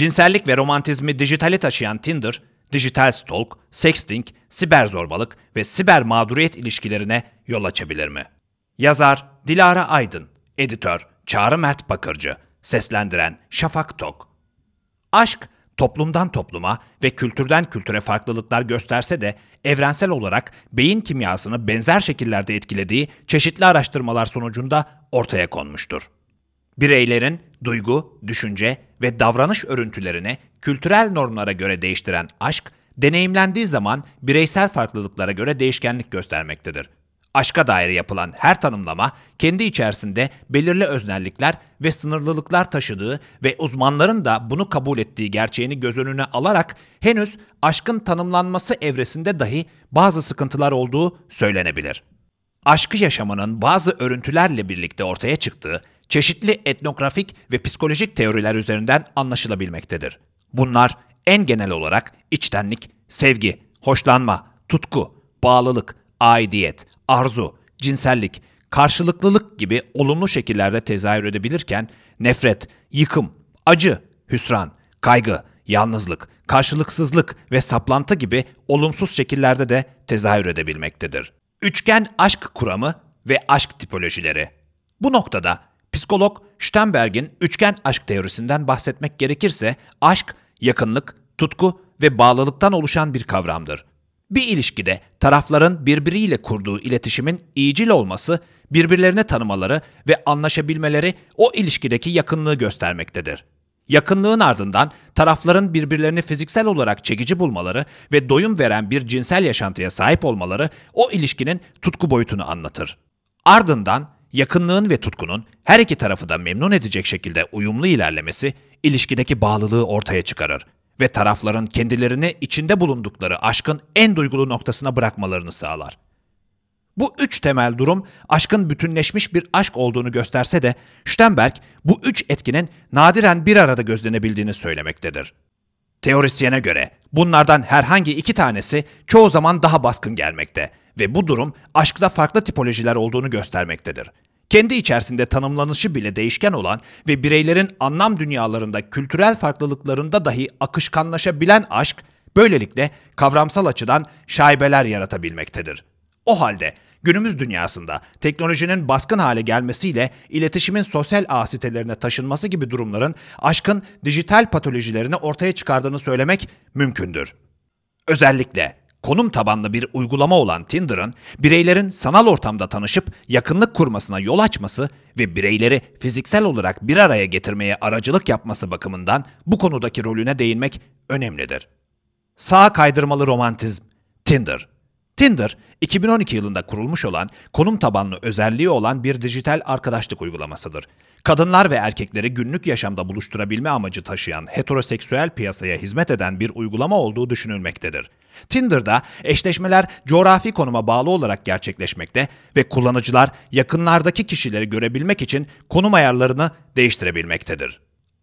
Cinsellik ve romantizmi dijitale taşıyan Tinder, dijital stalk, sexting, siber zorbalık ve siber mağduriyet ilişkilerine yol açabilir mi? Yazar Dilara Aydın, editör Çağrı Mert Bakırcı, seslendiren Şafak Tok. Aşk, toplumdan topluma ve kültürden kültüre farklılıklar gösterse de evrensel olarak beyin kimyasını benzer şekillerde etkilediği çeşitli araştırmalar sonucunda ortaya konmuştur. Bireylerin duygu, düşünce ve davranış örüntülerini kültürel normlara göre değiştiren aşk, deneyimlendiği zaman bireysel farklılıklara göre değişkenlik göstermektedir. Aşka dair yapılan her tanımlama kendi içerisinde belirli öznellikler ve sınırlılıklar taşıdığı ve uzmanların da bunu kabul ettiği gerçeğini göz önüne alarak henüz aşkın tanımlanması evresinde dahi bazı sıkıntılar olduğu söylenebilir. Aşkı yaşamanın bazı örüntülerle birlikte ortaya çıktığı çeşitli etnografik ve psikolojik teoriler üzerinden anlaşılabilmektedir. Bunlar en genel olarak içtenlik, sevgi, hoşlanma, tutku, bağlılık, aidiyet, arzu, cinsellik, karşılıklılık gibi olumlu şekillerde tezahür edebilirken nefret, yıkım, acı, hüsran, kaygı, yalnızlık, karşılıksızlık ve saplantı gibi olumsuz şekillerde de tezahür edebilmektedir. Üçgen aşk kuramı ve aşk tipolojileri. Bu noktada psikolog Sternberg'in üçgen aşk teorisinden bahsetmek gerekirse aşk, yakınlık, tutku ve bağlılıktan oluşan bir kavramdır. Bir ilişkide tarafların birbiriyle kurduğu iletişimin iyicil olması, birbirlerini tanımaları ve anlaşabilmeleri o ilişkideki yakınlığı göstermektedir. Yakınlığın ardından tarafların birbirlerini fiziksel olarak çekici bulmaları ve doyum veren bir cinsel yaşantıya sahip olmaları o ilişkinin tutku boyutunu anlatır. Ardından yakınlığın ve tutkunun her iki tarafı da memnun edecek şekilde uyumlu ilerlemesi ilişkideki bağlılığı ortaya çıkarır ve tarafların kendilerini içinde bulundukları aşkın en duygulu noktasına bırakmalarını sağlar. Bu üç temel durum aşkın bütünleşmiş bir aşk olduğunu gösterse de Sternberg bu üç etkinin nadiren bir arada gözlenebildiğini söylemektedir. Teorisyene göre bunlardan herhangi iki tanesi çoğu zaman daha baskın gelmekte ve bu durum aşkta farklı tipolojiler olduğunu göstermektedir. Kendi içerisinde tanımlanışı bile değişken olan ve bireylerin anlam dünyalarında kültürel farklılıklarında dahi akışkanlaşabilen aşk, böylelikle kavramsal açıdan şaibeler yaratabilmektedir. O halde günümüz dünyasında teknolojinin baskın hale gelmesiyle iletişimin sosyal ağ sitelerine taşınması gibi durumların aşkın dijital patolojilerini ortaya çıkardığını söylemek mümkündür. Özellikle konum tabanlı bir uygulama olan Tinder'ın bireylerin sanal ortamda tanışıp yakınlık kurmasına yol açması ve bireyleri fiziksel olarak bir araya getirmeye aracılık yapması bakımından bu konudaki rolüne değinmek önemlidir. Sağ kaydırmalı romantizm Tinder Tinder, 2012 yılında kurulmuş olan, konum tabanlı özelliği olan bir dijital arkadaşlık uygulamasıdır. Kadınlar ve erkekleri günlük yaşamda buluşturabilme amacı taşıyan heteroseksüel piyasaya hizmet eden bir uygulama olduğu düşünülmektedir. Tinder'da eşleşmeler coğrafi konuma bağlı olarak gerçekleşmekte ve kullanıcılar yakınlardaki kişileri görebilmek için konum ayarlarını değiştirebilmektedir.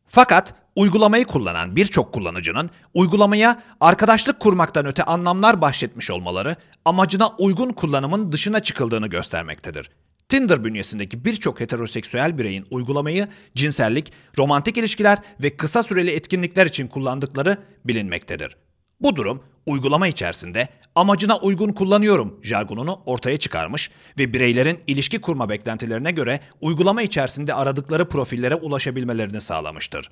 Fakat uygulamayı kullanan birçok kullanıcının uygulamaya arkadaşlık kurmaktan öte anlamlar bahşetmiş olmaları amacına uygun kullanımın dışına çıkıldığını göstermektedir. Tinder bünyesindeki birçok heteroseksüel bireyin uygulamayı cinsellik, romantik ilişkiler ve kısa süreli etkinlikler için kullandıkları bilinmektedir. Bu durum uygulama içerisinde amacına uygun kullanıyorum jargonunu ortaya çıkarmış ve bireylerin ilişki kurma beklentilerine göre uygulama içerisinde aradıkları profillere ulaşabilmelerini sağlamıştır.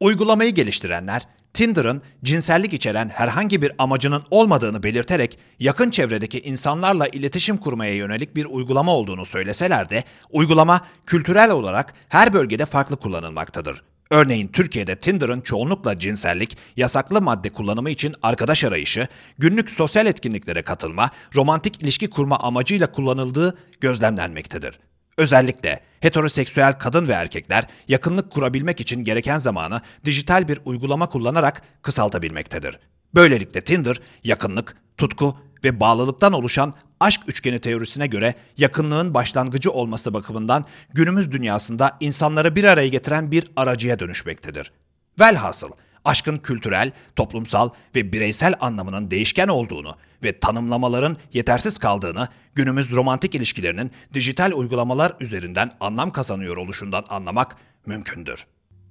Uygulamayı geliştirenler, Tinder'ın cinsellik içeren herhangi bir amacının olmadığını belirterek yakın çevredeki insanlarla iletişim kurmaya yönelik bir uygulama olduğunu söyleseler de uygulama kültürel olarak her bölgede farklı kullanılmaktadır. Örneğin Türkiye'de Tinder'ın çoğunlukla cinsellik, yasaklı madde kullanımı için arkadaş arayışı, günlük sosyal etkinliklere katılma, romantik ilişki kurma amacıyla kullanıldığı gözlemlenmektedir. Özellikle heteroseksüel kadın ve erkekler yakınlık kurabilmek için gereken zamanı dijital bir uygulama kullanarak kısaltabilmektedir. Böylelikle Tinder yakınlık, tutku ve bağlılıktan oluşan aşk üçgeni teorisine göre yakınlığın başlangıcı olması bakımından günümüz dünyasında insanları bir araya getiren bir aracıya dönüşmektedir. Velhasıl aşkın kültürel, toplumsal ve bireysel anlamının değişken olduğunu ve tanımlamaların yetersiz kaldığını günümüz romantik ilişkilerinin dijital uygulamalar üzerinden anlam kazanıyor oluşundan anlamak mümkündür.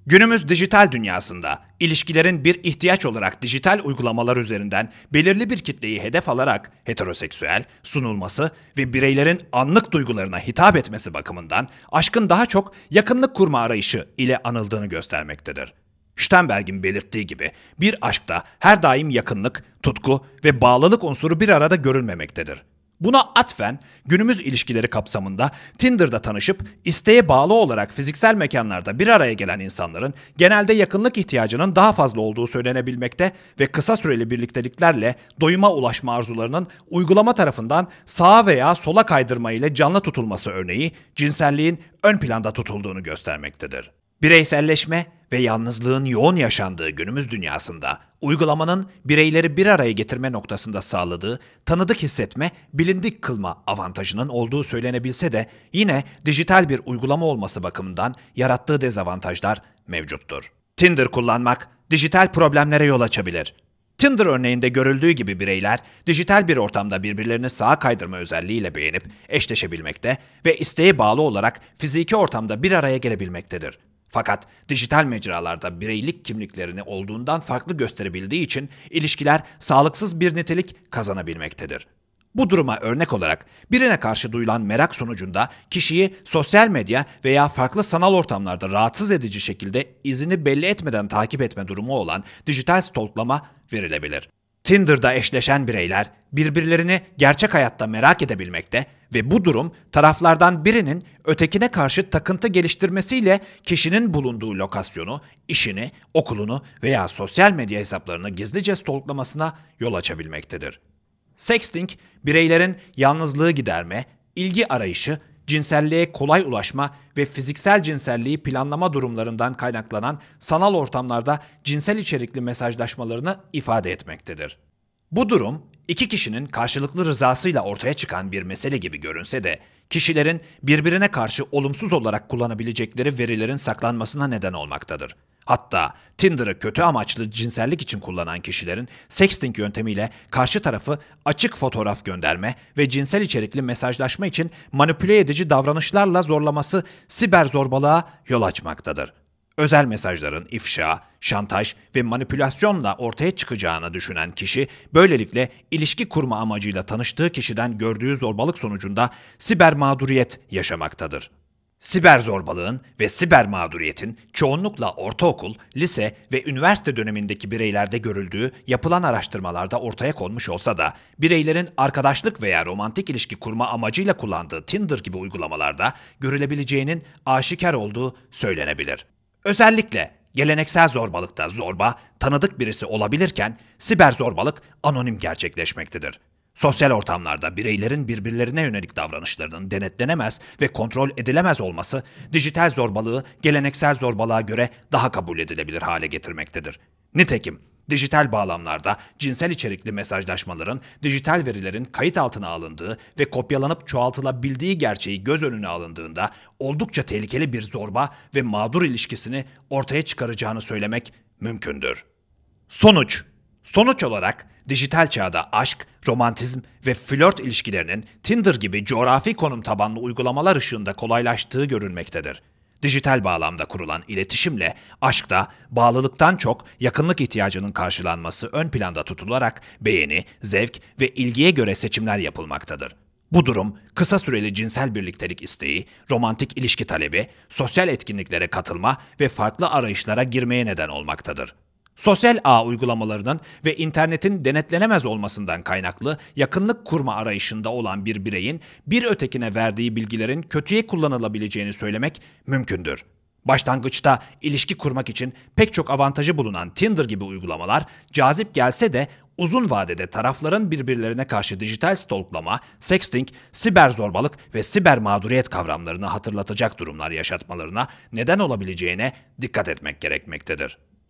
Günümüz dijital dünyasında ilişkilerin bir ihtiyaç olarak dijital uygulamalar üzerinden belirli bir kitleyi hedef alarak heteroseksüel sunulması ve bireylerin anlık duygularına hitap etmesi bakımından aşkın daha çok yakınlık kurma arayışı ile anıldığını göstermektedir. Sternberg'in belirttiği gibi bir aşkta her daim yakınlık, tutku ve bağlılık unsuru bir arada görülmemektedir. Buna atfen günümüz ilişkileri kapsamında Tinder'da tanışıp isteğe bağlı olarak fiziksel mekanlarda bir araya gelen insanların genelde yakınlık ihtiyacının daha fazla olduğu söylenebilmekte ve kısa süreli birlikteliklerle doyuma ulaşma arzularının uygulama tarafından sağa veya sola kaydırma ile canlı tutulması örneği cinselliğin ön planda tutulduğunu göstermektedir. Bireyselleşme ve yalnızlığın yoğun yaşandığı günümüz dünyasında uygulamanın bireyleri bir araya getirme noktasında sağladığı tanıdık hissetme, bilindik kılma avantajının olduğu söylenebilse de yine dijital bir uygulama olması bakımından yarattığı dezavantajlar mevcuttur. Tinder kullanmak dijital problemlere yol açabilir. Tinder örneğinde görüldüğü gibi bireyler dijital bir ortamda birbirlerini sağa kaydırma özelliğiyle beğenip eşleşebilmekte ve isteğe bağlı olarak fiziki ortamda bir araya gelebilmektedir. Fakat dijital mecralarda bireylik kimliklerini olduğundan farklı gösterebildiği için ilişkiler sağlıksız bir nitelik kazanabilmektedir. Bu duruma örnek olarak birine karşı duyulan merak sonucunda kişiyi sosyal medya veya farklı sanal ortamlarda rahatsız edici şekilde izini belli etmeden takip etme durumu olan dijital stalklama verilebilir. Tinder'da eşleşen bireyler birbirlerini gerçek hayatta merak edebilmekte ve bu durum taraflardan birinin ötekine karşı takıntı geliştirmesiyle kişinin bulunduğu lokasyonu, işini, okulunu veya sosyal medya hesaplarını gizlice stalklamasına yol açabilmektedir. Sexting, bireylerin yalnızlığı giderme, ilgi arayışı, cinselliğe kolay ulaşma ve fiziksel cinselliği planlama durumlarından kaynaklanan sanal ortamlarda cinsel içerikli mesajlaşmalarını ifade etmektedir. Bu durum iki kişinin karşılıklı rızasıyla ortaya çıkan bir mesele gibi görünse de kişilerin birbirine karşı olumsuz olarak kullanabilecekleri verilerin saklanmasına neden olmaktadır. Hatta Tinder'ı kötü amaçlı cinsellik için kullanan kişilerin sexting yöntemiyle karşı tarafı açık fotoğraf gönderme ve cinsel içerikli mesajlaşma için manipüle edici davranışlarla zorlaması siber zorbalığa yol açmaktadır özel mesajların ifşa, şantaj ve manipülasyonla ortaya çıkacağını düşünen kişi böylelikle ilişki kurma amacıyla tanıştığı kişiden gördüğü zorbalık sonucunda siber mağduriyet yaşamaktadır. Siber zorbalığın ve siber mağduriyetin çoğunlukla ortaokul, lise ve üniversite dönemindeki bireylerde görüldüğü yapılan araştırmalarda ortaya konmuş olsa da bireylerin arkadaşlık veya romantik ilişki kurma amacıyla kullandığı Tinder gibi uygulamalarda görülebileceğinin aşikar olduğu söylenebilir. Özellikle geleneksel zorbalıkta zorba tanıdık birisi olabilirken siber zorbalık anonim gerçekleşmektedir. Sosyal ortamlarda bireylerin birbirlerine yönelik davranışlarının denetlenemez ve kontrol edilemez olması dijital zorbalığı geleneksel zorbalığa göre daha kabul edilebilir hale getirmektedir. Nitekim Dijital bağlamlarda cinsel içerikli mesajlaşmaların dijital verilerin kayıt altına alındığı ve kopyalanıp çoğaltılabildiği gerçeği göz önüne alındığında oldukça tehlikeli bir zorba ve mağdur ilişkisini ortaya çıkaracağını söylemek mümkündür. Sonuç Sonuç olarak dijital çağda aşk, romantizm ve flört ilişkilerinin Tinder gibi coğrafi konum tabanlı uygulamalar ışığında kolaylaştığı görülmektedir dijital bağlamda kurulan iletişimle aşkta bağlılıktan çok yakınlık ihtiyacının karşılanması ön planda tutularak beğeni, zevk ve ilgiye göre seçimler yapılmaktadır. Bu durum kısa süreli cinsel birliktelik isteği, romantik ilişki talebi, sosyal etkinliklere katılma ve farklı arayışlara girmeye neden olmaktadır. Sosyal ağ uygulamalarının ve internetin denetlenemez olmasından kaynaklı yakınlık kurma arayışında olan bir bireyin bir ötekine verdiği bilgilerin kötüye kullanılabileceğini söylemek mümkündür. Başlangıçta ilişki kurmak için pek çok avantajı bulunan Tinder gibi uygulamalar cazip gelse de uzun vadede tarafların birbirlerine karşı dijital stalklama, sexting, siber zorbalık ve siber mağduriyet kavramlarını hatırlatacak durumlar yaşatmalarına neden olabileceğine dikkat etmek gerekmektedir.